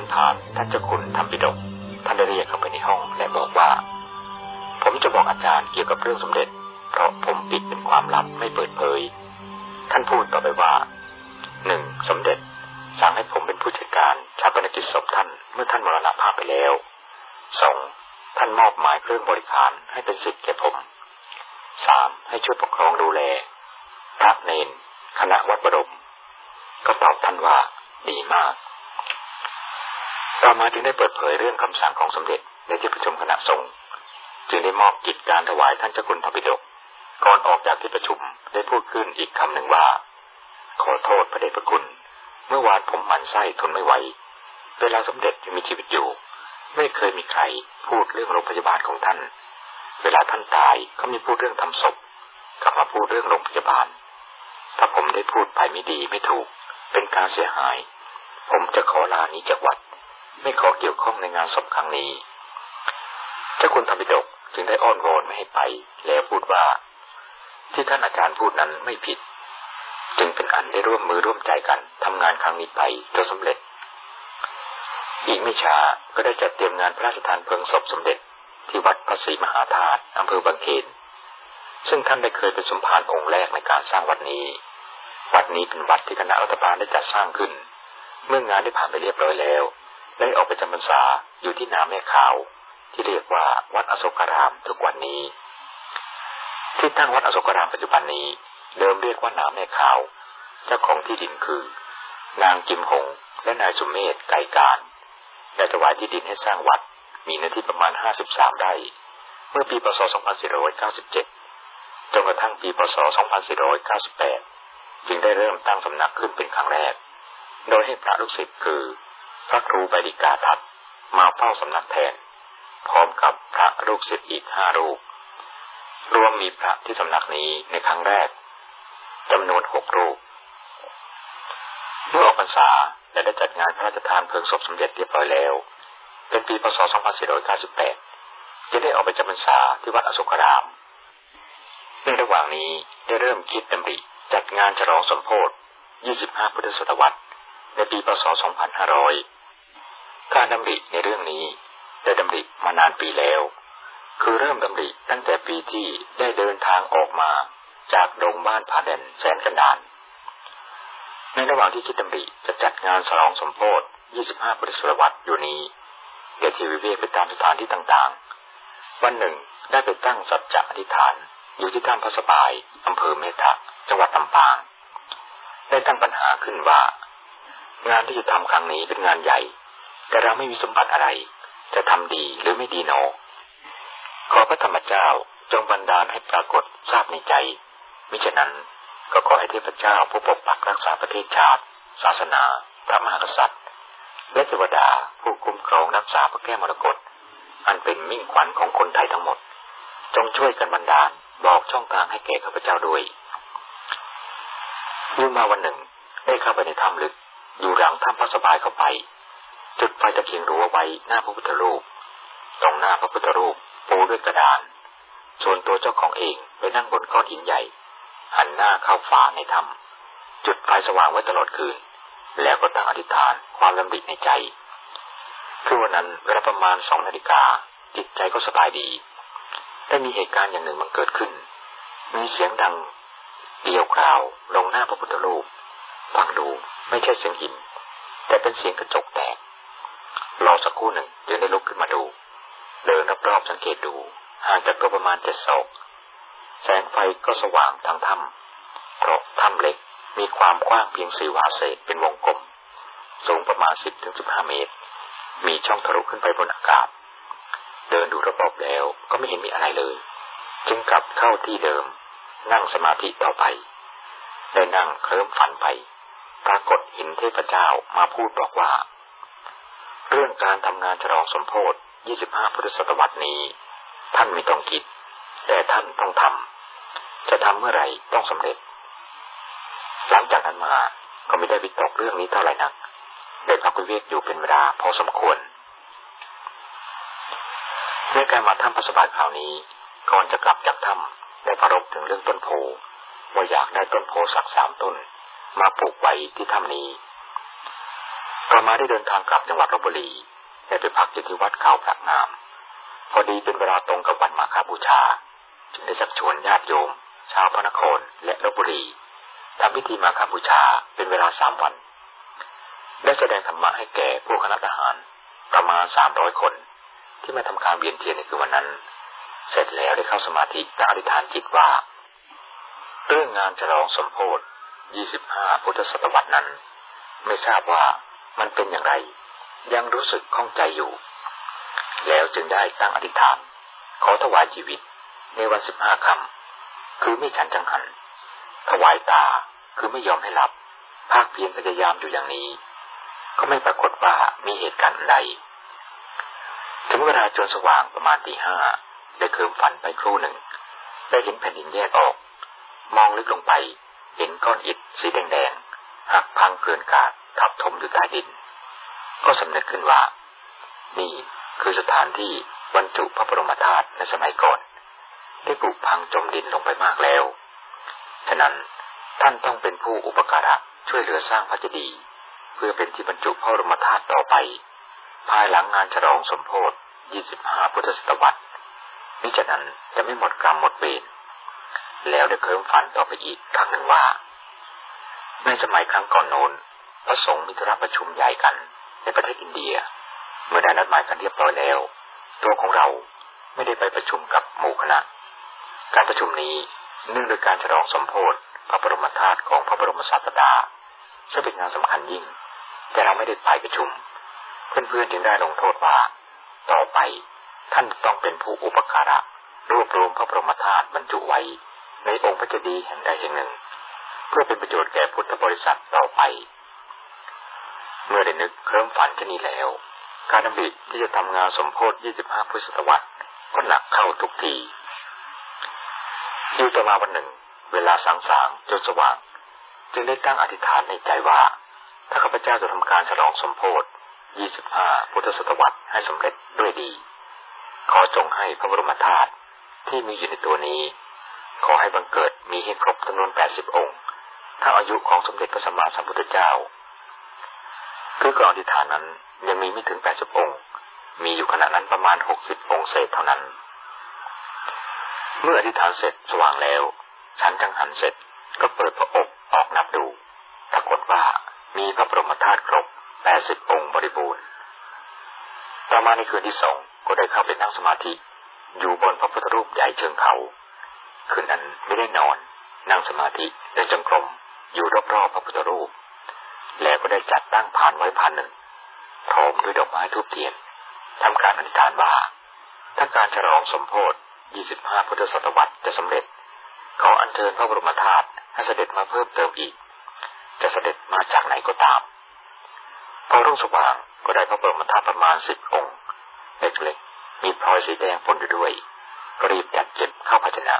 ดินผ่านท่านเจ้าคุณทำปิดกท่านได้เรียกเข้าไปในห้องและบอกว่า ผมจะบอกอาจารย์เกี่ยวกับเรื่องสมเด็จ เพราะผมปิดเป็นความลับไม่เปิดเผย ท่านพูดต่อไปว่าหนึ่งสมเด็จสั่งให้ผมเป็นผู้จัดการชาปนกิจศพท่านเมื่อท่านมรณภาพไปแล้วสองท่านมอบหมายเครื่องบริการให้เป็นสิทธิ์แก่ผมสามให้ช่วยปกครองดูแลพระเนนคณะวัดบรม ก็ตอบท่านว่าดีมาก ต่อมาจึงได้เปิดเผยเรื่องคำสั่งของสมเด็จในที่ประชุมคณะสงฆ์จึงได้มอบกิจการถวายท่านเจ้าคุณทปิฎกก่อนออกจากที่ประชุมได้พูดขึ้นอีกคำหนึ่งว่า ขอโทษพระเดชพระคุณ เมื่อวานผมมันไส้ทนไม่ไหวเวลาสมเด็จยังมีชีวิตอยู่ ไม่เคยมีใครพูดเรื่องโรงพยาบาลของท่าน เวลาท่านตายเขามีพูดเรื่องทำศพกลับมาพูดเรื่องโรงพยาบาล ถ้าผมได้พูดไปไม่ดีไม่ถูก เป็นการเสียหาย ผมจะขอลานี้จากวัด ไม่ขอเกี่ยวข้องในงานศพครั้งนี้เจ้าคุณธรรมิดกจึงได้อ้อนวอนไม่ให้ไป แล้วพูดว่า ที่ท่านอาจารย์พูดนั้นไม่ผิด จึงเป็นอันได้ร่วมมือร่วมใจกันทำงานครั้งนี้ไปจนสำเร็จ อีกไม่ช้าก็ได้จัดเตรียมงานพระราชทานเพลิงศพสมเด็จ ที่วัดพระศรีมหาธาตุอำเภอบางเขนซึ่งท่านได้เคยเป็นสมภารองค์แรกในการสร้างวัดนี้ วัดนี้เป็นวัดที่คณะรัฐบาลได้จัดสร้างขึ้น เมื่องานได้ผ่านไปเรียบร้อยแล้ว ได้ออกไปจำพรรษาอยู่ที่นาแม่ขาว ที่เรียกว่าวัดอโศการามทุกวันนี้ ที่ตั้งวัดอโศการามปัจจุบันนี้ เดิมเรียกว่านาแม่ขาว เจ้าของที่ดินคือ นางจิมหง และนายสุมเมธไก่การได้ถวายที่ดินให้สร้างวัด มีเนื้อที่ประมาณ 53 ไร่ เมื่อปีพศ 2497 จนกระทั่งปีพศ 2498 จึงได้เริ่มตั้งสำนักขึ้นเป็นครั้งแรก โดยให้พระลูกศิษย์คือ พระครูใบดิกาทัตมาเฝ้าสำนักแทน พร้อมกับพระลูกศิษย์อีกห้ารูป รวมมีพระที่สำนักนี้ในครั้งแรกจำนวนหกรูป เมื่อออกพรรษาและได้จัดงานพระราชทานเพลิงศพสมเด็จเรียบร้อยแล้ว เป็นปีพศ 2498 จะได้ออกไปจำพรรษาที่วัดอโศกราม ในระหว่างนี้ได้เริ่มคิดดำริจัดงานฉลองสมโพธิ25 พุทธศตวรรษ ในปีพศ 2500 การดำริในเรื่องนี้ได้ดำริมานานปีแล้ว คือเริ่มดำริตั้งแต่ปีที่ได้เดินทางออกมาจากโรงบ้านผาแดนแสนกันดาน ในระหว่างที่คิดดำริจะจัดงานฉลองสมโพธิ 25พุทธศตวรรอยู่นี้เดทีวิเวกไปตามสถานที่ต่างๆ วันหนึ่งได้ไปตั้งสัจจะอธิษฐาน อยู่ที่ถ้ำพระสบายอำเภอเมตะจังหวัดลำปาง ได้ตั้งปัญหาขึ้นว่า งานที่จะทำครั้งนี้เป็นงานใหญ่ แต่เราไม่มีสมบัติอะไร จะทำดีหรือไม่ดีโนขอพระธรรมเจ้าจงบันดาลให้ปรากฏทราบในใจ มิฉะนั้นก็ขอให้เทพเจ้าผู้ปกปักรักษาประเทศชาติ ศาสนา พระมหากษัตริย์ และเทวดาผู้คุ้มครองรักษาพระแก้มรกตอันเป็นมิ่งขวัญของคนไทยทั้งหมด จงช่วยกันบันดาลบอกช่องทางให้แก่ข้าพเจ้าด้วยยื่มาวันหนึ่งได้เข้าไปในถ้ำลึก อยู่หลังถ้ำพระสบายเข้าไป จุดไฟตะเกียงรั้วไว้หน้าพระพุทธรูป ตรงหน้าพระพุทธรูปปูด้วยกระดาน ส่วนตัวเจ้าของเองไปนั่งบนก้อนหินใหญ่ หันหน้าเข้าฟ้าในถ้ำจุดไฟสว่างไว้ตลอดคืน แล้วก็ตั้งอธิษฐานความลำดิในใจคือวันนั้นเวลาประมาณสองนาฬิกาจิตใจก็สบายดีได้มีเหตุการณ์อย่างหนึ่งมันเกิดขึ้น มีเสียงดังเดียวคราวลงหน้าพระพุทธรูป ฟังดูไม่ใช่เสียงหิน แต่เป็นเสียงกระจกแตกรอสักครู่หนึ่งจึงได้ลุกขึ้นมาดู เดินรอบๆสังเกตดูห่างจากตัวประมาณเจ็ดศอกแสงไฟก็สว่างทางถ้ำเพราะถ้ำเล็กมีความกว้างเพียงสี่วาเศษเป็นวงกลม สูงประมาณสิบถึงสิบห้าเมตร มีช่องทะลุขึ้นไปบนอากาศ เดินดูระบบแล้วก็ไม่เห็นมีอะไรเลย จึงกลับเข้าที่เดิม นั่งสมาธิต่อไป ได้นั่งเคลิ้มฝันไป ปรากฏห็นเทพเจ้ามาพูดบอกว่า เรื่องการทำงานฉลองสมโพธิ25 พุทธศตวรรษนี้ ท่านไม่ต้องคิด แต่ท่านต้องทำจะทำเมื่อไหร่ต้องสำเร็จ หลังจากนั้นมาก็ไม่ได้วิตกเรื่องนี้เท่าไหร่นักได้พักวิเวกอยู่เป็นเวลาพอสมควรในการมาถ้ำพระสบายคราวนี้ก่อนจะกลับจากถ้ำได้ประรบถึงเรื่องต้นโพว่าอยากได้ต้นโพสักสามต้น มาปลูกไว้ที่ถ้ำนี้ ต่อมาได้เดินทางกลับจังหวัดลบบุรีได้ไปพักอยู่ที่วัดเขาพระงาม พอดีเป็นเวลาตรงกับวันมาฆบูชา จึงได้ชักชวนญาติโยม ชาวพระนครและลบบุรีทำพิธีมาฆบูชาเป็นเวลาสามวัน ได้แสดงธรรมะให้แก่ผู้คณะทหารประมาณสามร้อยคน ที่มาทำการเวียนเทียนในคืนวันนั้น เสร็จแล้วได้เข้าสมาธิตั้งอธิษฐานจิตว่า เรื่องงานฉลองสมโพธิ ยี่สิบห้าพุทธศตวรรษนั้น ไม่ทราบว่ามันเป็นอย่างไร ยังรู้สึกข้องใจอยู่ แล้วจึงได้ตั้งอธิษฐาน ขอถวายชีวิตในวันสิบห้าคำคือไม่ฉันจังหัน ถวายตาคือไม่ยอมให้หลับ ภาคเพียรพยายามอยู่อย่างนี้ ก็ไม่ปรากฏว่ามีเหตุการณ์ใดถึงเวลาจนสว่างประมาณตีห้าได้เคิมฝันไปครู่หนึ่ง ได้เห็นแผ่นดินแยกออก มองลึกลงไป เห็นก้อนอิฐสีแดงๆหักพังเกลื่อนกาดทับถมอยู่ใต้ดิน ก็สำนึกขึ้นว่า นี่คือสถานที่บรรจุพระบรมธาตุในสมัยก่อน ได้ปลูกพังจมดินลงไปมากแล้ว ฉะนั้นท่านต้องเป็นผู้อุปการะช่วยเหลือสร้างพระเจดีย์เพื่อเป็นที่บรรจุพระบรมธาตุต่อไป ภายหลังงานฉลองสมโพธิ25 พุทธศตวรรษมิฉะนั้นจะไม่หมดกรรมหมดเวร แล้วได้เคิมฝันต่อไปอีกครั้งหนึ่งว่า ในสมัยครั้งก่อนโน้นพระสงฆ์มีธุระประชุมใหญ่กันในประเทศอินเดีย เมื่อได้นัดหมายกันเรียบร้อยแล้ว ตัวของเราไม่ได้ไปประชุมกับหมู่คณะ การประชุมนี้เนื่องโดยการฉลองสมโพธิพระบรมธาตุของพระบรมศาสดาซึ่งเป็นงานสำคัญยิ่ง แต่เราไม่ได้ไปประชุม เพื่อนๆจึงได้ลงโทษว่า ต่อไปท่านต้องเป็นผู้อุปการะรวบรวมพระบรมธาตุบรรจุไว้ ในองค์พระเจดีย์แห่งใดแห่งหนึ่ง เพื่อเป็นประโยชน์แก่พุทธบริษัทต่อไป เมื่อได้นึกเคริ่มฝันชนี้แล้ว การดำริที่จะทำงานสมโพธิ25พุทธศตวรรษก็หนักเข้าทุกทีอยู่ต่อมาวันหนึ่ง เวลาสางๆจนสว่าง จึงได้ตั้งอธิษฐานในใจว่า ถ้าข้าพเจ้าจะทำการฉลองสมโพธิ25 พุทธศตวรรษให้สำเร็จด้วยดี ขอจงให้พระบรมธาตุที่มีอยู่ในตัวนี้ ขอให้บังเกิดมีให้ครบจำนวน80องค์ถ้าอายุของสมเด็จพระสัมมาสัมพุทธเจ้าคือก่อนอธิษฐานนั้นยังมีไม่ถึง80องค์ มีอยู่ขณะนั้นประมาณ60องค์เศษเท่านั้น เมื่ออธิษฐานเสร็จสว่างแล้ว ฉันจังหันเสร็จก็เปิดพระอบออกนับดูปรากฏว่ามีพระบรมธาตุครบ80องค์บริบูรณ์ ต่อมาในคืนที่สองก็ได้เข้าไปนั่งสมาธิ อยู่บนพระพุทธรูปใหญ่เชิงเขา คืนนั้นไม่ได้นอน นั่งสมาธิเดินจงกรมอยู่รอบๆพระพุทธรูป แล้วก็ได้จัดตั้งพานไว้พานหนึ่งพร้อมด้วยดอกไม้ทุบเทียนทำการอธิษฐานว่าถ้าการฉลองสมโพธิ25 พุทธศตวรรษจะสำเร็จ ขออัญเชิญพระบรมธาตุให้เสด็จมาเพิ่มเติมอีก จะเสด็จมาจากไหนก็ตาม พอรุ่งสว่างก็ได้พระบรมธาตุประมาณสิบองค์เล็กๆมีพลอยสีแดงปนอยู่ด้วย ก็รีบจัดเก็บเข้าภาชนะ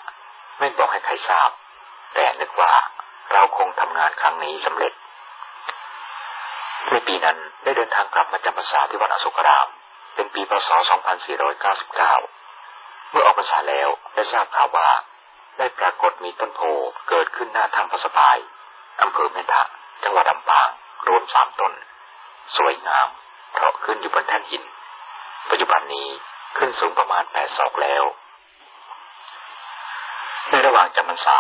ไม่บอกให้ใครทราบ แต่นึกว่าเราคงทำงานครั้งนี้สำเร็จในปีนั้นได้เดินทางกลับมาจำพรรษาที่วัดอโศกราม เป็นปีพศ 2499 เมื่อออกพรรษาแล้วได้ทราบข่าวว่า ได้ปรากฏมีต้นโพเกิดขึ้นหน้าทางพระสบายอำเภอเมทะจังหวัดลำปาง รวมสามต้น สวยงามเพราะขึ้นอยู่บนแท่นหิน ปัจจุบันนี้ขึ้นสูงประมาณแปดศอกแล้ว ในระหว่างจำพรรษา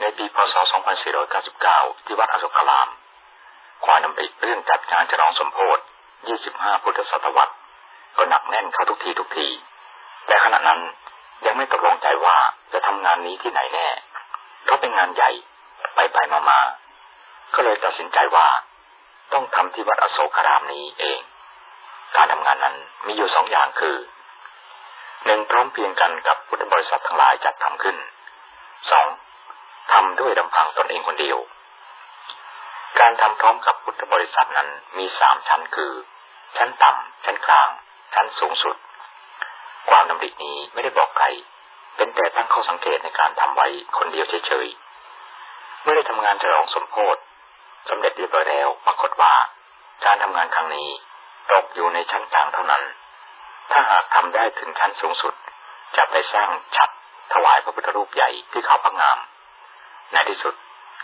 ในปีพศ 2499 ที่วัดอโศกราม ความนำริเรื่องจัดงานฉลองสมโพธิ25 พุทธศตวรรษ ก็หนักแน่นเข้าทุกทีทุกที แต่ขณะนั้นยังไม่ตกลงใจว่าจะทำงานนี้ที่ไหนแน่ เพราะเป็นงานใหญ่ไปไปมามาก็เลยตัดสินใจว่า ต้องทำที่วัดอโศกรามนี้เอง การทำงานนั้นมีอยู่สองอย่างคือหนึ่งพร้อมเพียงกันกับพุทธบริษัททั้งหลายจัดทำขึ้น สองทำด้วยลำพังตนเองคนเดียว การทำพร้อมกับพุทธบริษัทนั้นมีสามชั้นคือ ชั้นต่ำชั้นกลาง ชั้นสูงสุด ความดำรินี้ไม่ได้บอกใคร เป็นแต่ตั้งข้อสังเกตในการทำไว้คนเดียวเฉยๆเมื่อได้ทำงานฉลองสมโพธิสำเร็จเรียบร้อยแล้วปรากฏว่า การทำงานครั้งนี้ตกอยู่ในชั้นกลางเท่านั้น ถ้าหากทำได้ถึงชั้นสูงสุด จะไปสร้างฉัด ถวายพระพุทธรูปใหญ่ที่เขาพังงาม ในที่สุด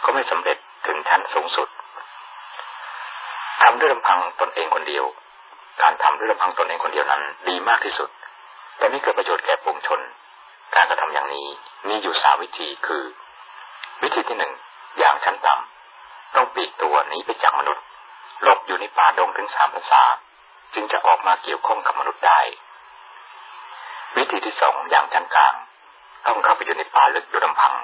ก็ไม่สำเร็จถึงชั้นสูงสุดททำด้วยลำพังตนเองคนเดียว การทำด้วยลำพังตนเองคนเดียวนั้นดีมากที่สุด แต่ไม่เกิดประโยชน์แก่ปวงชน การกระทำอย่างนี้มีอยู่สามวิธีคือ วิธีที่หนึ่งอย่างชั้นต่ำต้องปีกตัวหนีไปจากมนุษย์หลบอยู่ในป่าดงถึงสามภาษาจึงจะออกมาเกี่ยวข้องกับมนุษย์ได้ วิธีที่สองอย่างชั้นกลาง ต้องเข้าไปอยู่ในป่าลึกโดยลำพัง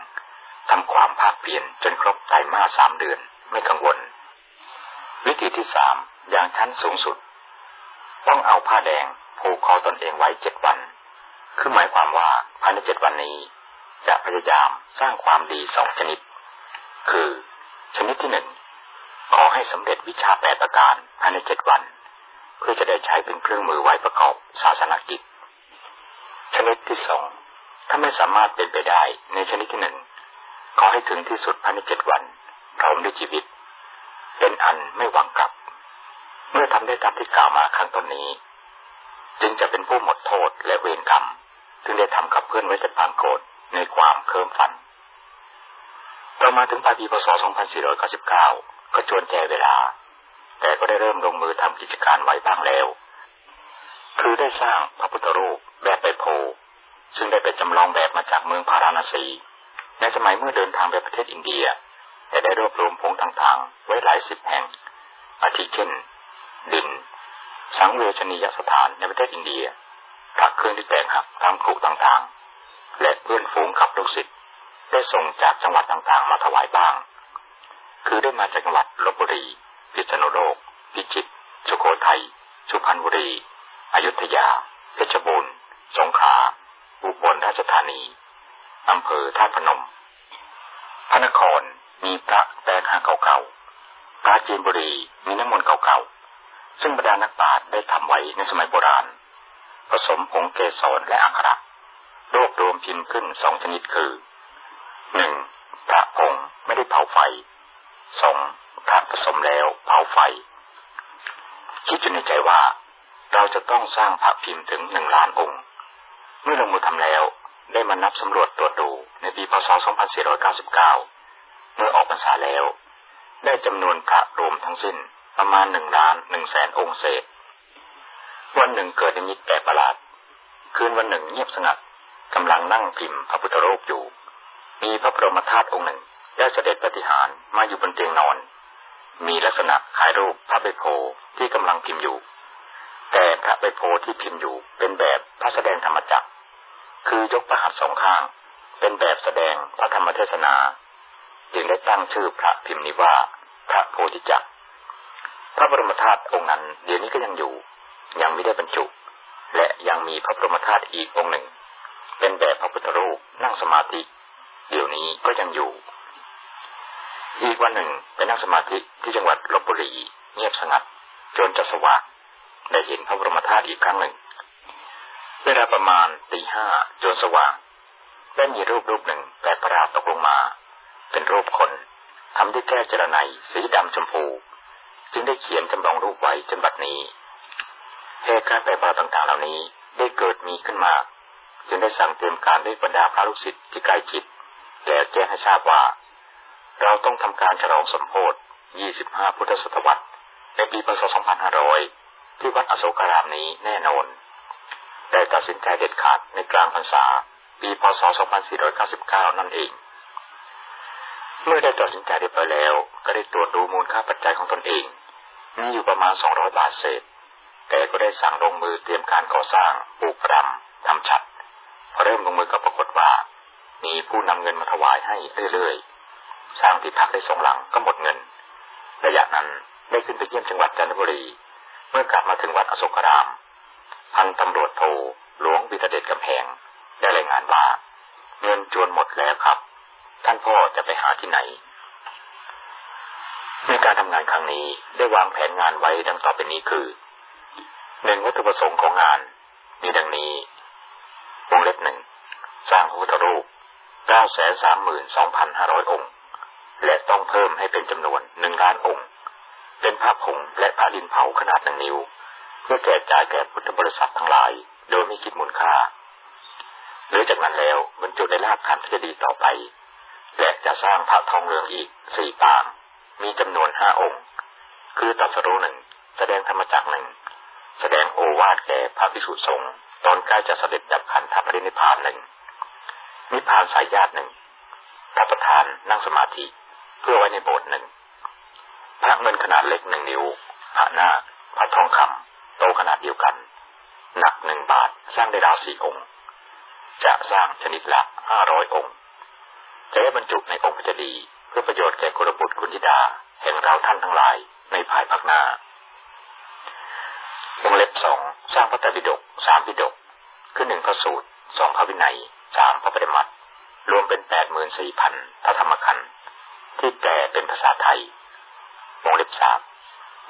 ทำความภาคเปลี่ยนจนครบไตรมาสสามเดือนไม่กังวล วิธีที่สามอย่างชั้นสูงสุด ต้องเอาผ้าแดงผูกคอตนเองไว้เจ็ดวัน คือหมายความว่าภายในเจ็ดวันนี้ จะพยายามสร้างความดีสองชนิด คือชนิดที่หนึ่งขอให้สำเร็จวิชาแปดประการภายในเจ็ดวัน เพื่อจะได้ใช้เป็นเครื่องมือไว้ประกอบศาสนกิจ ชนิดที่สอง ถ้าไม่สามารถเป็นไปได้ในชนิดที่หนึ่งขอให้ถึงที่สุดภายในเจ็ดวันพร้อมด้วยชีวิต เป็นอันไม่หวังกลับ เมื่อทำได้ตามที่กล่าวมาข้างต้นนี้ จึงจะเป็นผู้หมดโทษและเวรกรรมถึงได้ทำกับเพื่อนไว้แต่ปางโกรธในความเคิมฝันเรามาถึงปลายปีพศ 2499 ก็ชวนแจเวลา แต่ก็ได้เริ่มลงมือทำกิจการไว้บ้างแล้ว คือได้สร้างพระพุทธรูปแบบไปโพ ซึ่งได้ไปจำลองแบบมาจากเมืองพาราณสี ในสมัยเมื่อเดินทางไปประเทศอินเดียแต่ได้รวบรวมผงต่างๆ ไว้หลายสิบแห่ง อาทิเช่น ดิน สังเวชนียสถานในประเทศอินเดียพระเครื่องที่แตกหักตามกรุต่างๆ และเพื่อนฝูงขับลูกศิษย์ได้ส่งจากจังหวัดต่างๆ มาถวายบ้าง คือได้มาจากจังหวัดลบบุรี พิษณุโลก พิจิตร สุโขทัย สุพรรณบุรี อยุธยา เพชรบูรณ์ สงขลา อุบลราชธานีอำเภอท่าพนม พระนครมีพระแตกหาเก่าๆพระจีนบุรีมีน้ำมนต์เก่าๆ ซึ่งบรรดานักปราชญ์ได้ทำไว้ในสมัยโบราณ ผสมผงเกสรและอักขระรวบรวมพิมพ์ขึ้นสองชนิดคือหนึ่งพระผงไม่ได้เผาไฟสองพระผสมแล้วเผาไฟ คิดอยู่ในใจว่าเราจะต้องสร้างพระพิมพ์ถึงหนึ่งล้านองค์ มื่อลงมือทำแล้ว ได้มานับสำรวจตรวจดูในปีพศ 2499 เมื่อออกพรรษาแล้ว ได้จำนวนพระรวมทั้งสิ้นประมาณหนึ่งล้านหนึ่งแสนองค์เศษ วันหนึ่งเกิดนิมิตแปลกประหลาด คืนวันหนึ่งเงียบสงัดกำลังนั่งพิมพ์พระพุทธรูปอยู่ มีพระบรมธาตุองค์หนึ่งได้เสด็จปฏิหารมาอยู่บนเตียงนอน มีลักษณะคล้ายรูปพระใบโพที่กำลังพิมพ์อยู่ แต่พระใบโพที่พิมพ์อยู่เป็นแบบพระแสดงธรรมจักร คือยกประหัตสองข้าง เป็นแบบแสดงพระธรรมเทศนา จึงได้ตั้งชื่อพระพิมพ์นี้ว่า พระโพธิจักร พระบรมธาตุองค์นั้น เดี๋ยวนี้ก็ยังอยู่ ยังไม่ได้บรรจุ และยังมีพระบรมธาตุอีกองค์หนึ่ง เป็นแบบพระพุทธรูปนั่งสมาธิ เดี๋ยวนี้ก็ยังอยู่ อีกวันหนึ่งไปนั่งสมาธิที่จังหวัดลบบุรีเงียบสงัดจนจะสว่างได้เห็นพระบรมธาตุอีกครั้งหนึ่ง เวลาประมาณตีห้าจนสว่าง ได้มีรูปรูปหนึ่งแปลกประหลาดตกลงมา เป็นรูปคนทำด้วยแก้จรไนสีดำชมพู จึงได้เขียนจำลองรูปไว้จนบัดนี้เหตุการณ์แปลกประหลาดต่างๆเหล่านี้ได้เกิดมีขึ้นมา จึงได้สั่งเตรียมการด้วยบรรดาพระลูกศิษย์ที่ใกล้ชิดแล้วแจ้งให้ทราบว่า เราต้องทำการฉลองสมโภช25 พุทธศตวรรษในปีพศ 2500 ที่วัดอโศการามนี้แน่นอน ได้ตัดสินใจเด็ดขาดในกลางพรรษา ปีพศ 2499 นั่นเอง เมื่อได้ตัดสินใจเรียบร้อยแล้ว ก็ได้ตรวจดูมูลค่าปัจจัยของตนเอง มีอยู่ประมาณสองร้อยบาทเศษ แต่ก็ได้สั่งลงมือเตรียมการก่อสร้างปลูกกรำทำฉัดพอเริ่มลงมือก็ปรากฏว่า มีผู้นำเงินมาถวายให้เรื่อยๆ สร้างที่พักได้สองหลังก็หมดเงิน ระยะนั้นได้ขึ้นไปเยี่ยมจังหวัดจันทบุรี เมื่อกลับมาถึงวัดอโศกราม พันตำรวจโทหลวงวิทเดชกำแพงได้รายงานว่าเงินจวนหมดแล้วครับ ท่านพ่อจะไปหาที่ไหน ในการทำงานครั้งนี้ได้วางแผนงานไว้ดังต่อไปนี้คือหนึ่งวัตถุประสงค์ของงานมีดังนี้วงเล็บหนึ่งสร้างพระพุทธรูปเก้าแสนสามหมื่นสองพันห้าร้อยองค์ และต้องเพิ่มให้เป็นจำนวนหนึ่งล้านองค์ เป็นผ้าผงและผ้าดินเผาขนาดหนึ่งนิ้ว เพื่อแจกจ่ายแก่พุทธบริษัททั้งหลาย โดยไม่คิดมูลค่าหรือจากนั้นแล้วบรรจุในรากฐานทฤษฎีต่อไป และจะสร้างพระทองเหลืองอีกสี่ปาง มีจำนวนห้าองค์ คือตัสรู้หนึ่งแสดงธรรมจักหนึ่งแสดงโอวาทแก่พระภิกษุสงฆ์ตอนใกล้จะเสด็จดับขันธปรินิพานหนึ่งนิพานสายญาติหนึ่งพระประธานนั่งสมาธิเพื่อไว้ในโบสถ์หนึ่งพระเงินขนาดเล็กหนึ่งนิ้วพระนาพระทองคำ โตขนาดเดียวกัน หนักหนึ่งบาทสร้างได้ราวสี่องค์ จะสร้างชนิดละห้าร้อยองค์ จะได้บรรจุในองค์พระเจดีย์เพื่อประโยชน์แก่กุลบุตรกุณิดาแห่งเราท่านทั้งหลายในภายภาคหน้าวงเล็บสองสร้างพระตรปิฎกสามปิฎกคือหนึ่งพระสูตรสองพระวินัยสามพระปฏิมัติรวมเป็นแปดหมื่นสี่พันพระธรรมขันธ์ที่แปลเป็นภาษาไทยวงเล็บสาม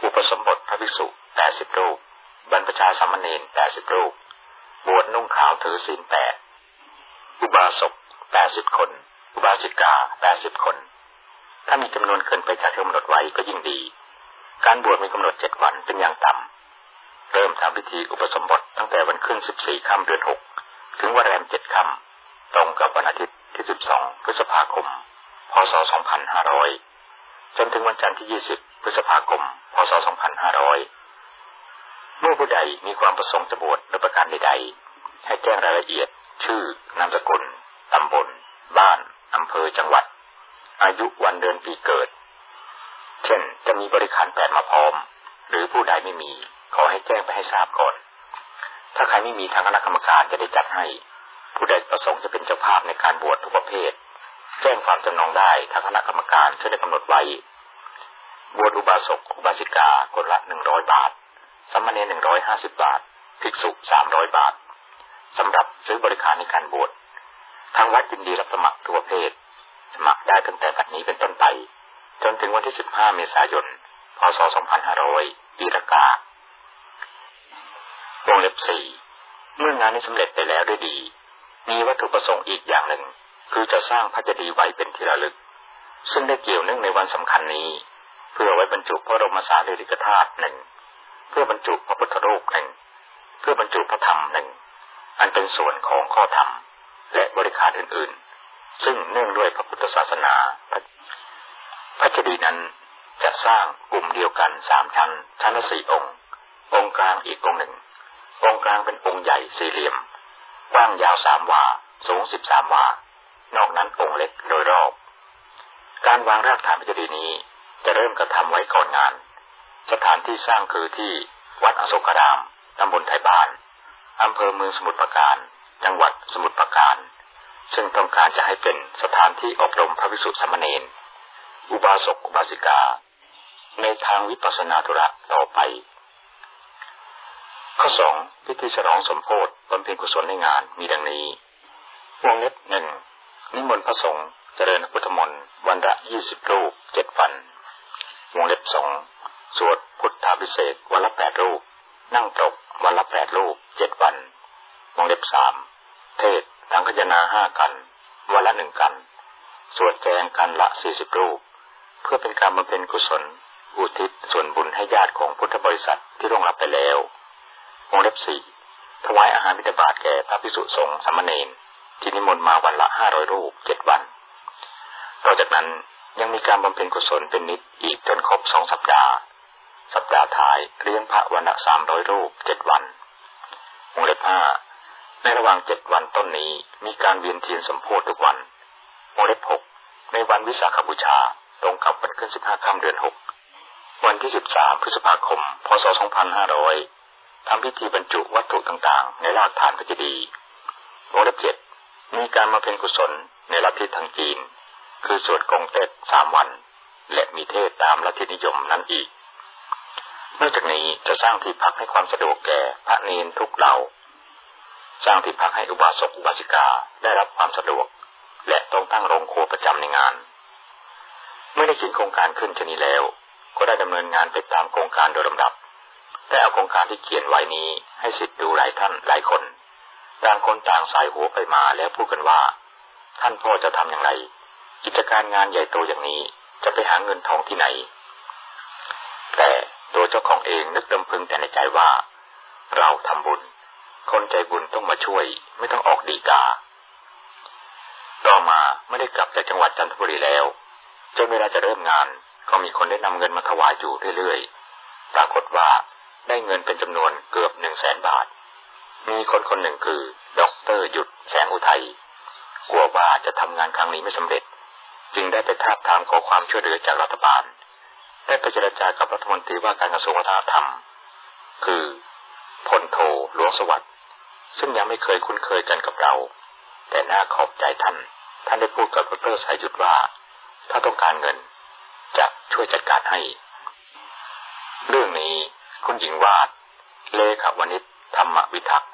อุปสมบทพระภิกษุแปดสิบรูป บรรพชาสามเณรแปดสิบรูป บวชนุ่งขาวถือศีลแปด อุบาสกแปดสิบคน อุบาสิกาแปดสิบคน ถ้ามีจำนวนเกินไปจากที่กำหนดไว้ก็ยิ่งดี การบวชมีกำหนดเจ็ดวันเป็นอย่างต่ำเริ่มทำพิธีอุปสมบทตั้งแต่วันขึ้นสิบสี่ค่ำเดือนหกถึงวันแรมเจ็ดค่ำตรงกับวันอาทิตย์ที่สิบสองพฤษภาคม พศสองพันห้าร้อยจนถึงวันจันทร์ที่ยี่สิบพฤษภาคม พศสองพันห้าร้อย เมื่อผู้ใดมีความประสงค์จะบวชโดยประการใดๆ ให้แจ้งรายละเอียด ชื่อ นามสกุล ตำบล บ้าน อำเภอ จังหวัด อายุวันเดือนปีเกิด เช่น จะมีบริขารแปดมาพร้อม หรือผู้ใดไม่มี ขอให้แจ้งไปให้ทราบก่อน ถ้าใครไม่มีทางคณะกรรมการจะได้จัดให้ ผู้ใดประสงค์จะเป็นเจ้าภาพในการบวชทุกประเภท แจ้งความจำนงได้ทางคณะกรรมการจะได้กำหนดไว้ บวชอุบาสก อุบาสิกา คนละหนึ่งร้อยบาท สมณเณรหนึ่งร้อยห้าสิบบาท ภิกษุสามร้อยบาทสำหรับซื้อบริการในการบวชทางวัดยินดีรับสมัครทุกประเภทสมัครได้ตั้งแต่บัดนี้เป็นต้นไป จนถึงวันที่สิบห้าเมษายน พศสองพันห้าร้อยปีรากาวงเล็บสี่เมื่องานนี้สำเร็จไปแล้วด้วยดี มีวัตถุประสงค์อีกอย่างหนึ่ง คือจะสร้างพระเจดีย์ไว้เป็นที่ระลึก ซึ่งได้เกี่ยวเนื่องในวันสำคัญนี้ เพื่อไว้บรรจุพระบรมสารีริกธาตุหนึ่ง เพื่อบรรจุพระพุทธรูปหนึ่ง เพื่อบรรจุพระธรรมหนึ่ง อันเป็นส่วนของข้อธรรม และบริการอื่นๆ ซึ่งเนื่องด้วยพระพุทธศาสนา พระเจดีย์นั้นจะสร้างกลุ่มเดียวกันสามชั้นชั้นละสี่องค์ องค์กลางอีกองค์หนึ่ง องค์กลางเป็นองค์ใหญ่สี่เหลี่ยมกว้างยาวสามวา สูงสิบสามวา นอกนั้นองค์เล็กโดยรอบ การวางรากฐานพระเจดีย์นี้จะเริ่มกระทำไว้ก่อนงาน สถานที่สร้างคือที่วัดอโศการาม ตำบลไทยบานอำเภอเมืองสมุทรปราการ จังหวัดสมุทรปราการ ซึ่งต้องการจะให้เป็นสถานที่อบรมพระภิกษุสามเณร อุบาสกอุบาสิกา ในทางวิปัสสนาธุระต่อไป ข้อสองพิธีฉลองสมโพธิบำเพ็ญกุศลในงานมีดังนี้ วงเล็บหนึ่งนิมนต์พระสงฆ์เจริญพุทธมนต์วันละยี่สิบรูปเจ็ดวัน วงเล็บสอง สวดพุทธาพิเศษวันละแปดรูป นั่งตกวันละแปดรูปเจ็ดวันวงเล็บสามเทศทังขยนาห้ากัน วันละหนึ่งกัน สวดแจงกันละสี่สิบรูป เพื่อเป็นการบำเพ็ญกุศล อุทิศส่วนบุญให้ญาติของพุทธบริษัทที่ร่วงรับไปแล้ววงเล็บสี่ถวายอาหารบิณฑบาตแก่พระภิกษุสงฆ์สามเณรที่นิมนต์มาวันละห้าร้อยรูปเจ็ดวัน ต่อจากนั้นยังมีการบำเพ็ญกุศลเป็นนิดอีกจนครบสองสัปดาห์ สัปดาห์ท้ายเลี้ยงพระวันละสามร้อยรูปเจ็ดวันวงเล็บห้าในระหว่างเจ็ดวันต้นนี้มีการเวียนเทียนสมโพธิทุกวันวงเล็บหกในวันวิสาขบูชาตรงกับวันขึ้นสิบห้าค่ำเดือนหกวันที่สิบสามพฤษภาคม พศสองพันห้าร้อยทำพิธีบรรจุวัตถุต่างๆ ในรากฐานพระเจดีย์วงเล็บเจ็ดมีการมาเป็นกุศลในลัทธิทางจีน คือสวดกงเต็ดสามวัน และมีเทศตามลัทธินิยมนั้นอีก นอกจากนี้จะสร้างที่พักให้ความสะดวกแก่พระเนนทุกเหล่า สร้างที่พักให้อุบาสกอุบาสิกาได้รับความสะดวก และต้องตั้งโรงครัวประจำในงาน เมื่อได้คิดโครงการขึ้นชนี้แล้ว ก็ได้ดำเนินงานไปตามโครงการโดยลำดับแต่เอาโครงการที่เขียนไว้นี้ให้สิทธิ์ดูหลายท่านหลายคนต่างคนต่างสายหัวไปมาแล้วพูดกันว่า ท่านพ่อจะทำอย่างไร กิจการงานใหญ่โตอย่างนี้จะไปหาเงินทองที่ไหน เจ้าของเองนึกดำพึงแต่ในใจว่า เราทำบุญ คนใจบุญต้องมาช่วย ไม่ต้องออกดีกา ต่อมาไม่ได้กลับจากจังหวัดจันทบุรีแล้วจนเวลาจะเริ่มงาน ก็มีคนได้นำเงินมาถวายอยู่เรื่อยๆ ปรากฏว่าได้เงินเป็นจำนวนเกือบหนึ่งแสนบาท มีคนคนหนึ่งคือดรหยุดแสงอุทัยกลัวว่าจะทำงานครั้งนี้ไม่สำเร็จ จึงได้ไปทาบทามขอความช่วยเหลือจากรัฐบาล ได้ไปเจรจากับรัฐมนตรีว่าการกระทรวงวัฒนธรรม คือพลโทหลวงสวัสดิ์ซึ่งยังไม่เคยคุ้นเคยกันกับเรา แต่น่าขอบใจท่าน ท่านได้พูดกับดรสายหยุดว่า ถ้าต้องการเงิน จะช่วยจัดการให้ เรื่องนี้คุณหญิงวาด เลขาวันิชธรรมวิทักษ์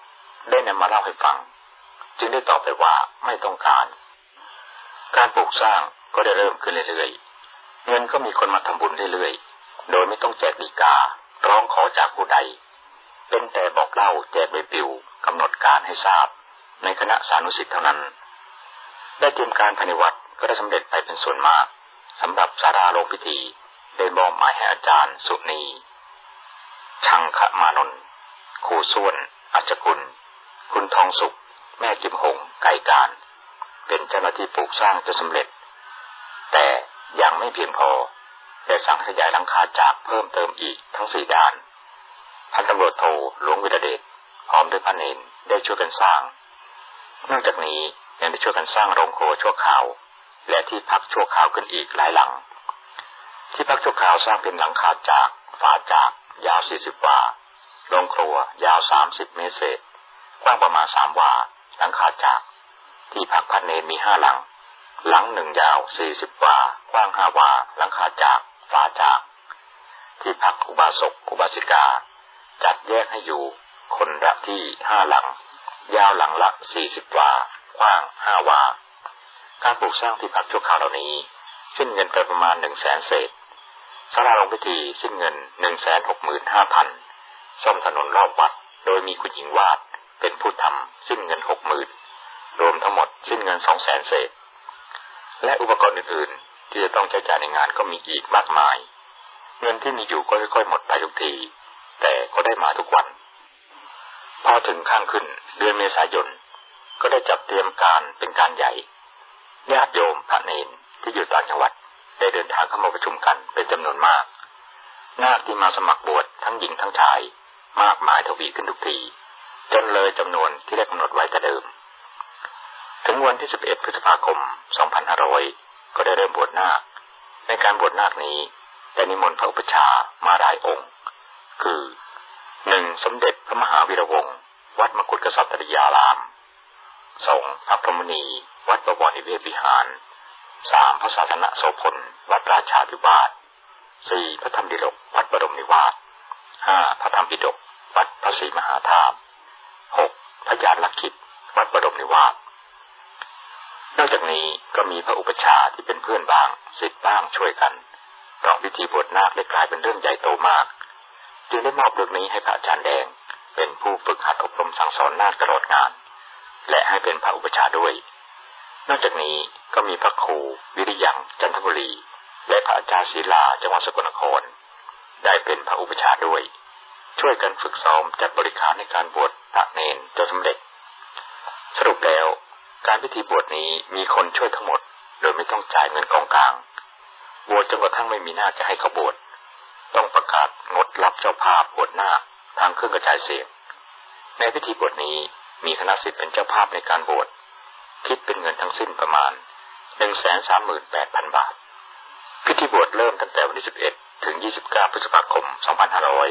ได้นำมาเล่าให้ฟัง จึงได้ตอบไปว่าไม่ต้องการ การปลูกสร้างก็ได้เริ่มขึ้นเรื่อยๆ เงินก็มีคนมาทำบุญเรื่อยๆ โดยไม่ต้องแจกดีกา ร้องขอจากผู้ใด เป็นแต่บอกเล่าแจกใบปลิวกำหนดการให้ทราบ ในคณะสานุสิทธิ์เท่านั้น ได้เตรียมการภายในวัดก็ได้สำเร็จไปเป็นส่วนมากสำหรับสาราลงพิธีได้บอกหมายให้อาจารย์สุนีชังขมานนท์ครูส่วนอัจกุล คุณทองสุข แม่จิมหง ไก่การ เป็นเจ้าหน้าที่ปลูกสร้างจนสำเร็จ ยังไม่เพียงพอได้สั่งขยายหลังคาจากเพิ่มเติมอีกทั้งสี่ด้าน พันตำรวจโทหลวงวิรเดชพร้อมด้วยพันเอนได้ช่วยกันสร้าง นอกจากนี้ยังได้ช่วยกันสร้างโรงครัวชั่วคราว และที่พักชั่วคราวขึ้นอีกหลายหลัง ที่พักชั่วคราวสร้างเป็นหลังคาจากฝาจากยาว 40 วา โรงครัวยาว 30 เมตรเศษ กว้างประมาณ 3 วา หลังคาจาก ที่พักพันเนรมี5หลัง หลังหนึ่งยาว40วา กว้าง5วา หลังคาจากฝาจาก ที่พักอุบาสกอุบาสิกา จัดแยกให้อยู่คนละที่5หลัง ยาวหลังละ40วา กว้าง5วา การปลูกสร้างที่พักชั่วคราวเหล่านี้ สิ้นเงินไปประมาณ1 0 0 0 0แสนเศษสาราลงพิธีสิ้นเงินหนึ่งแสนหกหมื่นห้าพันซ่อมถนนรอบวัด โดยมีคุณหญิงวาดเป็นผู้ทำสิ้นเงินหกหมื่นรวมทั้งหมดสิ้นเงินสองแสนเศษ และอุปกรณ์อื่นๆ ที่จะต้องใช้จ่ายในงานก็มีอีกมากมาย เงินที่มีอยู่ก็ค่อยๆหมดไปทุกที แต่ก็ได้มาทุกวัน พอถึงข้างขึ้นเดือนเมษายน ก็ได้จับเตรียมการเป็นการใหญ่ญาติโยมพระเนนที่อยู่ต่างจังหวัดได้เดินทางเข้ามาประชุมกันเป็นจำนวนมาก นาคที่มาสมัครบวชทั้งหญิงทั้งชาย มากมายทวีขึ้นทุกที จนเลยจำนวนที่ได้กำหนดไว้แต่เดิม ถึงวันที่ 11 พฤษภาคม 2500 ก็ได้เริ่มบวชนาค ในการบวชนาคนี้ได้นิมนต์พระอุปชามาหลายองค์ คือหนึ่งสมเด็จพระมหาวีระวงศ์วัดมกุฎกษัตริยารามสองพระพรหมณี วัดบวรนิเวศวิหารสามพระศาสนโสพลวัดราชาธิวาสสี่พระธรรมดิลกวัดบรมนิวาสห้าพระธรรมปิฎกวัดพระศรีมหาธาตุหกพระญาณลักขิตวัดบรมนิวาส นอกจากนี้ก็มีพระอุปชาที่เป็นเพื่อนบ้างสิทธิ์บ้างช่วยกันเพราะพิธีบวชนาคได้กลายเป็นเรื่องใหญ่โตมาก จึงได้มอบเรื่องนี้ให้พระอาจารย์แดง เป็นผู้ฝึกหัดอบรมสั่งสอนนาคตลอดงาน และให้เป็นพระอุปชาด้วย นอกจากนี้ก็มีพระครูวิริยังจันทบุรี และพระอาจารย์ศิลาจังหวัดสกลนคร ได้เป็นพระอุปชาด้วย ช่วยกันฝึกซ้อมจัดบริการในการบวชพระเนนจนสำเร็จ สรุปแล้ว การพิธีบวชนี้มีคนช่วยทั้งหมด โดยไม่ต้องจ่ายเงินกองกลางบวชจนกระทั่งไม่มีหน้าจะให้เขาบวชต้องประกาศงดรับเจ้าภาพบวชหน้าทางเครื่องกระจายเสียง ในพิธีบวชนี้มีคณะสิทธิ์เป็นเจ้าภาพในการบวชคิดเป็นเงินทั้งสิ้นประมาณหนึ่งแสนสามหมื่นแปดพันบาท พิธีบวชเริ่มตั้งแต่วันที่สิบเอ็ดถึงยี่สิบเก้าพฤษภาคมสองพันห้าร้อย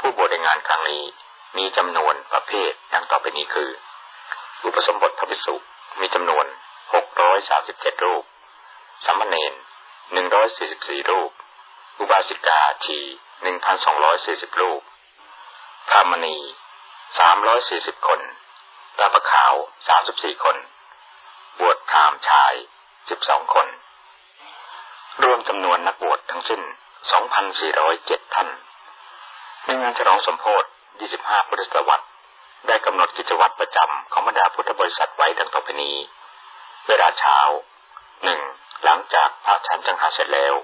ผู้บวชในงานครั้งนี้มีจำนวนประเภทดังต่อไปนี้คือ อุปสมบทพระภิกษุมีจำนวนหกร้อยสาสิบเจ็ดรูปสัมเนนหนึ่งร้อยสี่สิบสี่รูป อุบาสิกาทีหนึ่งพันสองร้อยสี่สิบรูป พระมณีสามร้อยสี่สิบคนพระประขาวสามสิบสี่คน บวชพรามชายสิบสองคน รวมจำนวนนักบวชทั้งสิ้นสองพันสี่ร้อยเจ็ดท่าน ในงานฉลองสมโพธิยี่สิบห้าพุทธศตวรรษ ได้กำหนดกิจวัตรประจำของบรรดาพุทธบริษัทไว้ดังต่อไปนี้ เวลาเช้าหนึ่งหลังจากพระฉันจังหาเสร็จแล้ว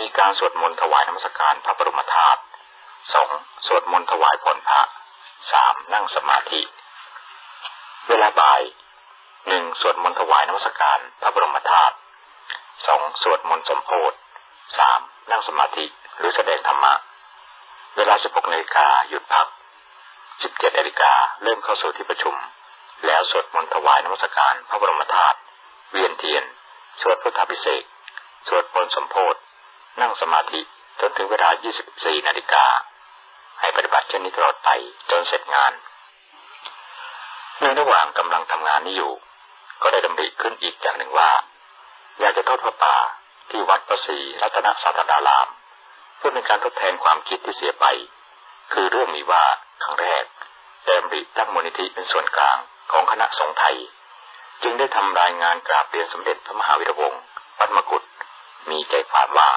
มีการสวดมนต์ถวายนมัสการพระบรมธาตุสองสวดมนต์ถวายผลพระสามนั่งสมาธิ เวลาบ่ายหนึ่งสวดมนต์ถวายนมัสการพระบรมธาตุสองสวดมนต์สมโพธิสามนั่งสมาธิหรือแสดงธรรมะ เวลาสิบหกนาฬิกาหยุดพัก สิบเจ็ดนาฬิกาเริ่มเข้าสู่ที่ประชุม แล้วสวดมนต์ถวายนมัสการพระบรมธาตุเวียนเทียน สวดพุทธพิเศษสวดมนต์สมโพธนั่งสมาธิจนถึงเวลา 24 นาฬิกา ให้ปฏิบัติเช่นนี้ตลอดไปจนเสร็จงาน ในระหว่างกำลังทำงานนี้อยู่ ก็ได้ดำริขึ้นอีกอย่างหนึ่งว่า อยากจะทอดพระป่าที่วัดประสีรัตนสัตดาราม เพื่อเป็นการทดแทนความคิดที่เสียไป คือเรื่องมีว่าครั้งแรกแดมริตั้งมูลนิธิเป็นส่วนกลางของคณะสงฆ์ไทย จึงได้ทำรายงานกราบเรียนสมเด็จพระมหาวิรวงศ์วัดมกุฏมีใจความว่า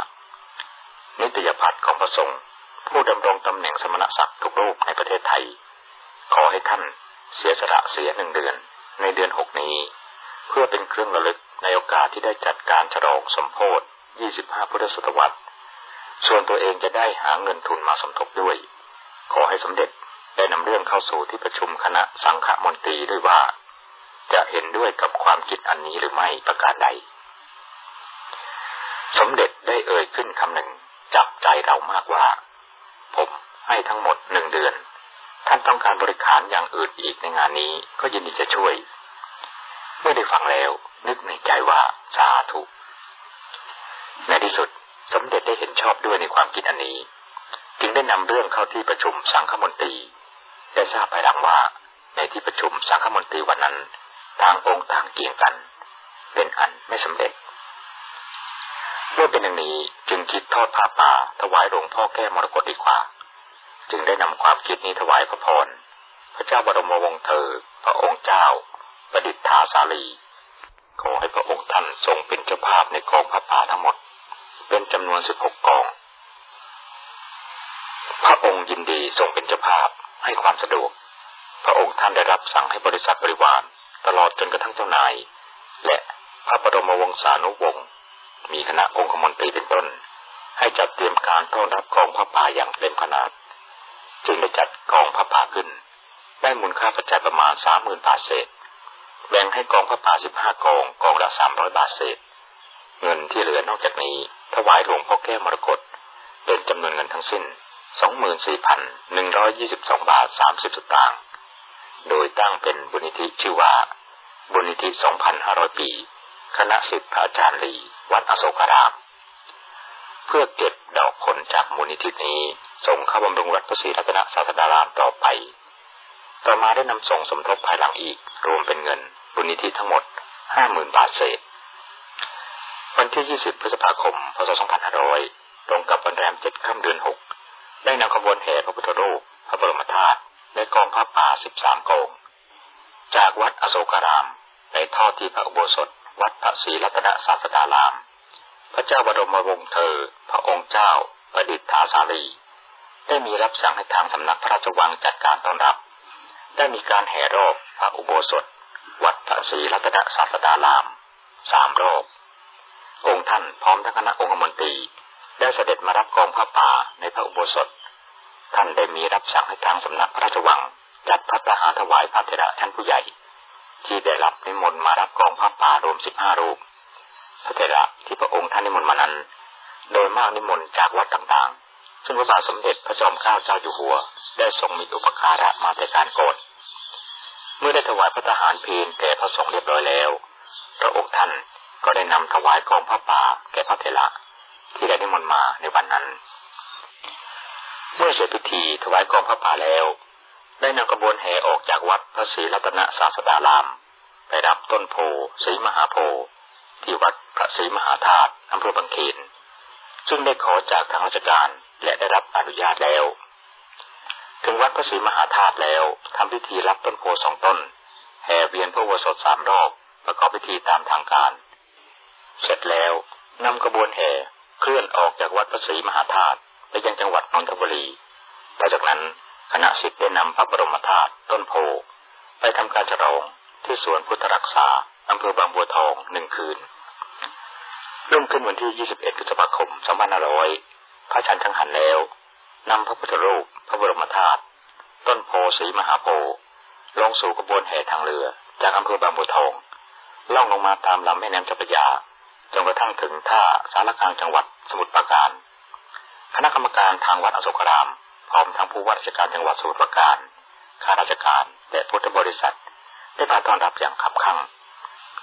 นิตยพัฒน์ของพระสงฆ์ผู้ดำรงตำแหน่งสมณศักดิ์ทุกรูปในประเทศไทย ขอให้ท่านเสียสละเสียหนึ่งเดือนในเดือนหกนี้ เพื่อเป็นเครื่องระลึกในโอกาสที่ได้จัดการฉลองสมโพธิ25 พุทธศตวรรษ ส่วนตัวเองจะได้หาเงินทุนมาสมทบด้วย ขอให้สมเด็จ ได้นำเรื่องเข้าสู่ที่ประชุมคณะสังฆมนตรีด้วยว่า จะเห็นด้วยกับความคิดอันนี้หรือไม่ประการใด สมเด็จได้เอ่ยขึ้นคำหนึ่งจับใจเรามากว่า ผมให้ทั้งหมดหนึ่งเดือน ท่านต้องการบริการอย่างอื่นอีกในงานนี้ก็ยินดีจะช่วย เมื่อได้ฟังแล้วนึกในใจว่าสาธุ ในที่สุดสมเด็จได้เห็นชอบด้วยในความคิดอันนี้ จึงได้นำเรื่องเข้าที่ประชุมสังฆมนตรี ได้ทราบภายหลังว่าในที่ประชุมสังฆมนตรีวันนั้นทางองค์ต่างเกี่ยงกัน เป็นอันไม่สำเร็จ เมื่อเป็นอย่างนี้จึงคิดทอดผ้าป่าถวายหลวงพ่อแก้มรกตดีกว่า จึงได้นำความคิดนี้ถวายพระพรพระเจ้าบรมวงศ์เธอ พระองค์เจ้า ประดิษฐาสาลี ขอให้พระองค์ท่านทรงเป็นเจ้าภาพในกองพระป่าทั้งหมด เป็นจำนวนสิบหกกอง พระองค์ยินดีทรงเป็นเจ้าภาพ ให้ความสะดวก พระองค์ท่านได้รับสั่งให้บริษัทบริวารตลอดจนกระทั่งเจ้านาย และพระบรมวงศานุวงศ์มีคณะองคมนตรีเป็นต้น ให้จัดเตรียมการต้อนรับกองพระป่าอย่างเต็มขนาด จึงได้จัดกองพระป่าขึ้น ได้มูลค่าปัจจัยประมาณสามหมื่นบาทเศษ แบ่งให้กองพระป่าสิบห้ากองกองละสามร้อยบาทเศษ เงินที่เหลือนอกจากนี้ถวายหลวงพ่อแก้วมรกตเป็นจำนวนเงินทั้งสิ้น สองหมื่นสี่พันหนึ่งร้อยยี่สิบสองบาทสามสิบสตางค์ โดยตั้งเป็นบุญนิธิชื่อว่า บุญนิธิสองพันห้าร้อยปี คณะสิทธิอาจารย์ลีวัดอโศการาม เพื่อเก็บดอกผลจากมูลนิธินี้ ส่งเข้าบำรุงวัดพระศรีรัตนศาสดารามต่อไป ต่อมาได้นำส่งสมทบภายหลังอีก รวมเป็นเงินบุญนิธิทั้งหมดห้าหมื่นบาทเศษ วันที่ 20 พฤษภาคม พศ 2500 ตรงกับวันแรมเจ็ดค่ำเดือนหก ได้นำขบวนแห่พระพุทธรูป พระบรมธาตุและกองพระป่าสิบสามกองจากวัดอโศการาม ในทอที่พระอุโบสถ วัดพระศรีรัตนศาสดาราม พระเจ้าบรมวงศ์เธอ พระองค์เจ้า ประดิษฐาสาลี ได้มีรับสั่งให้ทางสำนักพระราชวังจัดการต้อนรับ ได้มีการแห่รอบพระอุโบสถ วัดพระศรีรัตนศาสดารามสามรอบองค์ท่านพร้อมทั้งคณะองคมนตรี ได้เสด็จมารับกองพระป่าในพระอุโบสถ ท่านได้มีรับสั่งให้ทางสำนักพระราชวัง จัดพระทหารถวายพระเถระชั้นผู้ใหญ่ ที่ได้รับนิมนต์มารับกองพระป่ารวมสิบห้ารูป พระเถระที่พระองค์ท่านนิมนต์มานั้น โดยมากนิมนต์จากวัดต่างๆ ซึ่งพระบาทสมเด็จพระจอมเกล้าเจ้าอยู่หัว ได้ทรงมีอุปการะมาแต่การก่อนเมื่อได้ถวายพระทหารเพลแก่พระสงฆ์เรียบร้อยแล้ว พระองค์ท่านก็ได้นำถวายกองพระป่าแก่พระเถระ ที่ได้นิมนต์มาในวันนั้น เมื่อเสร็จพิธีถวายกองพระป่าแล้ว ได้นำกระบวนแห่ออกจากวัดพระศรีรัตนศาสดาราม ไปรับต้นโพศรีมหาโพที่วัดพระศรีมหาธาตุอำเภอบางเขนซึ่งได้ขอจากทางราชการและได้รับอนุญาตแล้ว ถึงวัดพระศรีมหาธาตุแล้วทำพิธีรับต้นโพสองต้น แห่เวียนพระวสดสามรอบประกอบพิธีตามทางการ เสร็จแล้วนำกระบวนแห่ เคลื่อนออกจากวัดพระศรีมหาธาตุไปยังจังหวัดนนทบุรีต่อจากนั้นคณะศิษย์ได้นำพระบรมธาตุต้นโพไปทำการฉลองที่สวนพุทธรักษาอำเภอบางบัวทองหนึ่งคืนรุ่งขึ้นวันที่ 21พฤษภาคม 2500 พระชันชังหันแล้วนำพระพุทธรูป พระบรมธาตุต้นโพศรีมหาโพลงสู่กระบวนแห่ทางเรือ จากอำเภอบางบัวทองล่องลงมาตามลำแม่น้ำเจ้าพระยา จนกระทั่งถึงท่าสารกลางจังหวัดสมุทรปราการ คณะกรรมการทางวัดอโศกราม พร้อมทั้งผู้ว่าราชการจังหวัดสมุทรปราการข้าราชการและพุทธบริษัท ได้มาต้อนรับอย่างขับขั่ง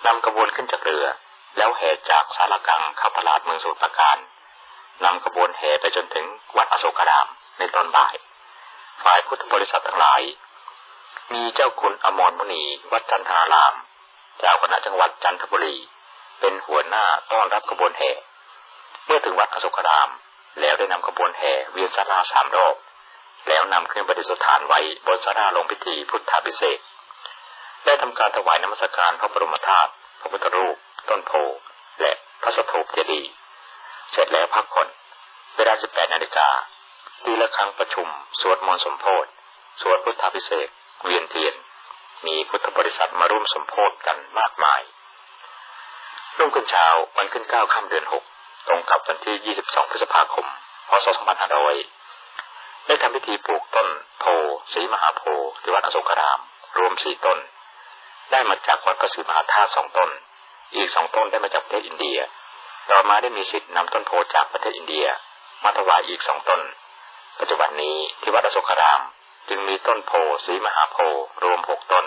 นำกระบวนขึ้นจากเรือ แล้วแห่จากสารกลางเข้าตลาดเมืองสมุทรปราการนำกระบวนแห่ไปจนถึงวัดอโศกรามในตอนบ่าย ฝ่ายพุทธบริษัททั้งหลาย มีเจ้าคุณอมรมุนีวัดจันทารามเจ้าคณะจังหวัดจันทบุรี เป็นหัวหน้าต้อนรับกระบวนแห่ เมื่อถึงวัดอโศกราม แล้วได้นำกระบวนแห่เวียนสาราสามรอบ แล้วนำขึ้นประดิษฐานไว้บนสาราลงพิธีพุทธาพิเศษ ได้ทำการถวายน้ำมศการพระบรมธาตุพระพุทธรูป ต้นโพและพระสถูปเจดีย์เสร็จแล้วพักผ่อนเวลา 18 นาฬิกาตีละครั้งประชุม สวดมนต์สมโพธิสวดพุทธาพิเศษเวียนเทียน มีพุทธบริษัทมาร่วมสมโพธิกันมากมาย รุ่งขึ้นเช้าวันขึ้นเก้าค่ำเดือนหกตรงกับวันที่22พฤษภาคม พศ2500ได้ทำพิธีปลูกต้นโพสีมหาโพที่วัดอโศการาม รวมสี่ต้น ได้มาจากวัดพระศรีมหาธาตุสองต้น อีกสองต้นได้มาจากประเทศอินเดีย ต่อมาได้มีสิทธิ์นำต้นโพจากประเทศอินเดีย มาถวายอีกสองต้น ปัจจุบันนี้ที่วัดอโศการาม จึงมีต้นโพสีมหาโพรวมหกต้น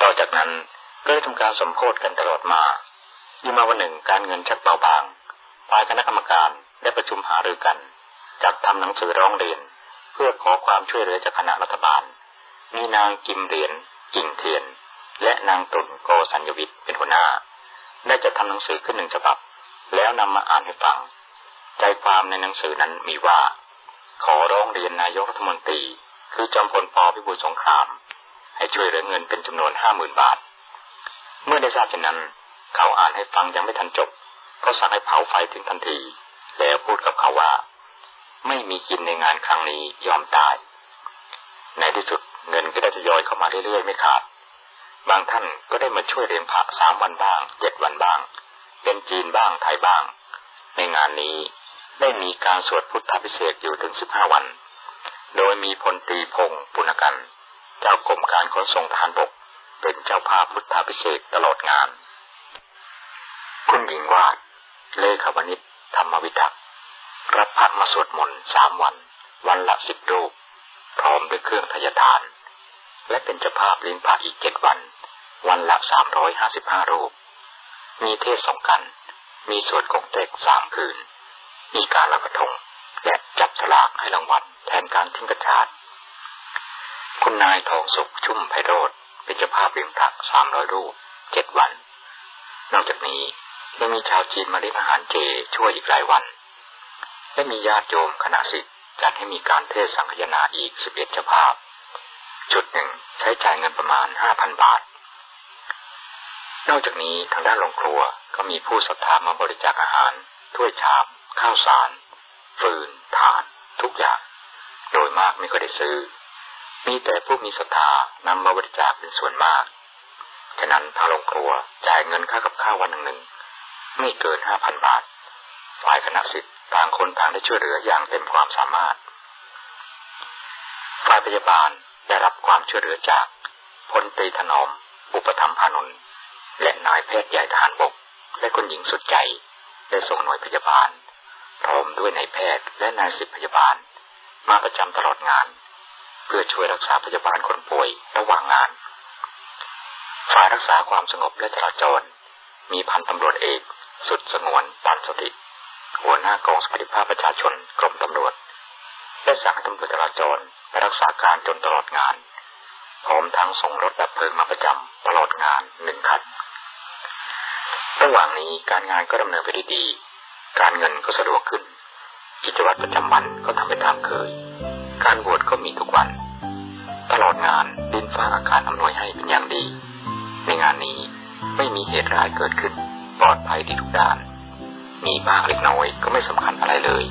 ต่อจากนั้น ก็ได้ทำการสมโพธกันตลอดมายี่มาวันหนึ่งการเงินชักเบาบางฝ่ายคณะกรรมการได้ประชุมหารือกัน จัดทำหนังสือร้องเรียน เพื่อขอความช่วยเหลือจากคณะรัฐบาล มีนางกิมเหรียญกิ่งเทียน และนางตุนโกสัญญวิทย์เป็นหัวหน้า ได้จะทำหนังสือขึ้นหนึ่งฉบับ แล้วนำมาอ่านให้ฟัง ใจความในหนังสือนั้นมีว่า ขอร้องเรียนนายกรัฐมนตรี คือจอมพลปพิบูลสงคราม ให้ช่วยเหลือเงินเป็นจำนวนห้าหมื่นบาท เมื่อได้ทราบเช่นนั้น เขาอ่านให้ฟังยังไม่ทันจบ ก็สั่งให้เผาไฟถึงทันที แล้วพูดกับเขาว่า ไม่มีกินในงานครั้งนี้ยอมตาย ในที่สุดเงินก็ได้ทยอยเข้ามาเรื่อยๆไม่ขาด บางท่านก็ได้มาช่วยเรียนพระสามวันบ้างเจ็ดวันบ้างเป็นจีนบ้างไทยบ้าง ในงานนี้ได้มีการสวดพุทธพิเศษอยู่ถึงสิบห้าวัน โดยมีพลตีพงศ์ปุณกัน เจ้ากรมการขนส่งทหารบก เป็นเจ้าภาพพุทธาพิเศษตลอดงาน คุณหญิงวาด เลขาวนิชธรรมวิทักรับพระมาสวดมนต์สามวัน วันละสิบรูป พร้อมด้วยเครื่องทยทาน และเป็นเจ้าภาพเลี้ยงพระอีกเจ็ดวัน วันละสามร้อยห้าสิบห้ารูป มีเทศสองกัน มีสวดกงเต็กสามคืน มีการละกระทงและจับฉลากให้รางวัลแทนการทิ้งกระจาดคุณนายทองสุขชุ่มไพโรธ เป็นเจ้าภาพเลี้ยงพระสามร้อยรูปเจ็ดวัน นอกจากนี้ยังมีชาวจีนมาเลี้ยงอาหารเจช่วยอีกหลายวัน และมีญาติโยมคณะสิทธิ์จัดให้มีการเทศสังฆยนาอีกสิบเอ็ดเจ้าภาพ จุดหนึ่งใช้จ่ายเงินประมาณห้าพันบาท นอกจากนี้ทางด้านโรงครัวก็มีผู้ศรัทธามาบริจาคอาหารถ้วยชามข้าวสาร ฟืนถ่าน ทุกอย่าง โดยมากไม่ค่อยได้ซื้อ มีแต่ผู้มีศรัทธานำมาบริจาคเป็นส่วนมาก ฉะนั้นทางโรงครัวจ่ายเงินค่ากับข้าววันหนึ่งหนึ่งไม่เกินห้าพันบาท ฝ่ายคณะสิทธิ์ต่างคนต่างได้ช่วยเหลืออย่างเต็มความสามารถ ฝ่ายพยาบาลได้รับความช่วยเหลือจากพลตรีถนอม อุปถัมภานนท์และนายแพทย์ใหญ่ทหารบก และคนหญิงสุดใจได้ส่งหน่วยพยาบาล พร้อมด้วยนายแพทย์และนายสิบพยาบาล มาประจำตลอดงาน เพื่อช่วยรักษาพยาบาลคนป่วยระหว่างงาน ฝ่ายรักษาความสงบและจราจร มีพันตำรวจเอก สุดสงวนตันสติ หัวหน้ากองสวัสดิภาพประชาชนกรมตำรวจ ได้สั่งให้ตำรวจจราจรไปรักษาการจนตลอดงานพร้อมทั้งส่งรถดับเพลิงมาประจำตลอดงานหนึ่งคันระหว่างนี้การงานก็ดำเนินไปได้ดี การเงินก็สะดวกขึ้น กิจวัตรประจำวันก็ทำไปตามเคย การบวชก็มีทุกวัน ตลอดงานดินฟ้าอากาศอำนวยให้เป็นอย่างดี ในงานนี้ไม่มีเหตุร้ายเกิดขึ้น ปลอดภัยดีทุกด้าน มีบ้างเล็กน้อยก็ไม่สำคัญอะไรเลย